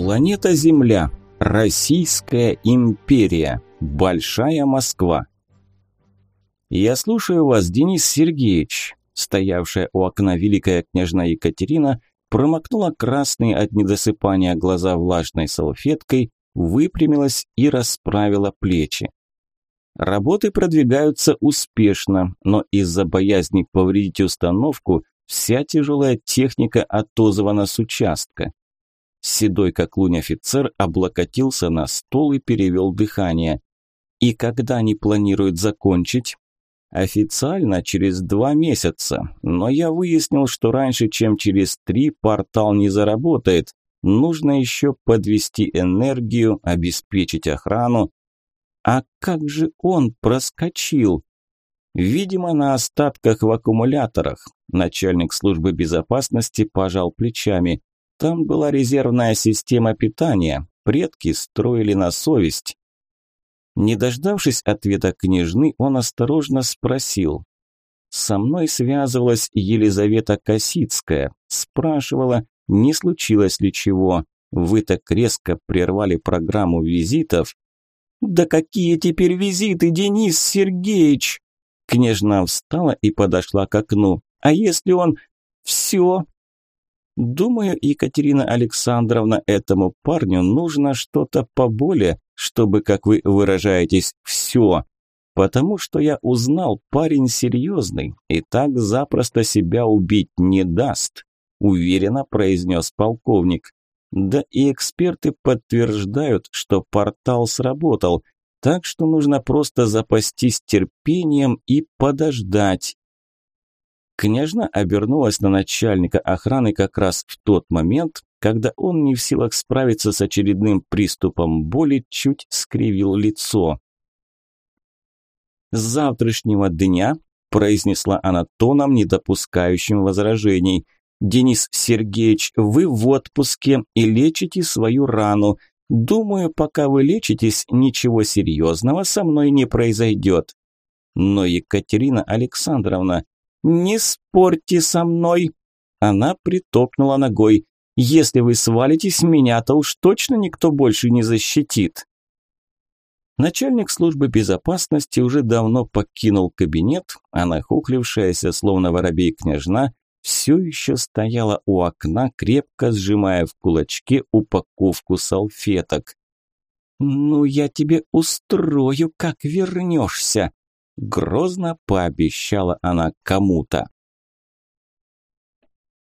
Планета Земля. Российская империя. Большая Москва. Я слушаю вас, Денис Сергеевич. Стоявшая у окна великая княжна Екатерина промокнула красные от недосыпания глаза влажной салфеткой, выпрямилась и расправила плечи. Работы продвигаются успешно, но из-за боязни повредить установку вся тяжелая техника отозвана с участка. Седой как лунь офицер облокотился на стол и перевел дыхание. И когда они планируют закончить? Официально через два месяца, но я выяснил, что раньше, чем через три, портал не заработает. Нужно еще подвести энергию, обеспечить охрану. А как же он проскочил? Видимо, на остатках в аккумуляторах. Начальник службы безопасности пожал плечами. Там была резервная система питания. Предки строили на совесть. Не дождавшись ответа княжны, он осторожно спросил. «Со мной связывалась Елизавета Косицкая. Спрашивала, не случилось ли чего. Вы так резко прервали программу визитов». «Да какие теперь визиты, Денис Сергеевич?» Княжна встала и подошла к окну. «А если он... все, Думаю, Екатерина Александровна, этому парню нужно что-то поболее, чтобы, как вы выражаетесь, все. Потому что я узнал, парень серьезный и так запросто себя убить не даст, уверенно произнес полковник. Да и эксперты подтверждают, что портал сработал, так что нужно просто запастись терпением и подождать. Княжна обернулась на начальника охраны как раз в тот момент, когда он не в силах справиться с очередным приступом боли, чуть скривил лицо. «С завтрашнего дня», – произнесла она тоном, не допускающим возражений, – «Денис Сергеевич, вы в отпуске и лечите свою рану. Думаю, пока вы лечитесь, ничего серьезного со мной не произойдет». Но Екатерина Александровна, «Не спорьте со мной!» Она притопнула ногой. «Если вы свалитесь, меня-то уж точно никто больше не защитит!» Начальник службы безопасности уже давно покинул кабинет, а нахухлившаяся, словно воробей княжна, все еще стояла у окна, крепко сжимая в кулачке упаковку салфеток. «Ну, я тебе устрою, как вернешься!» Грозно пообещала она кому-то.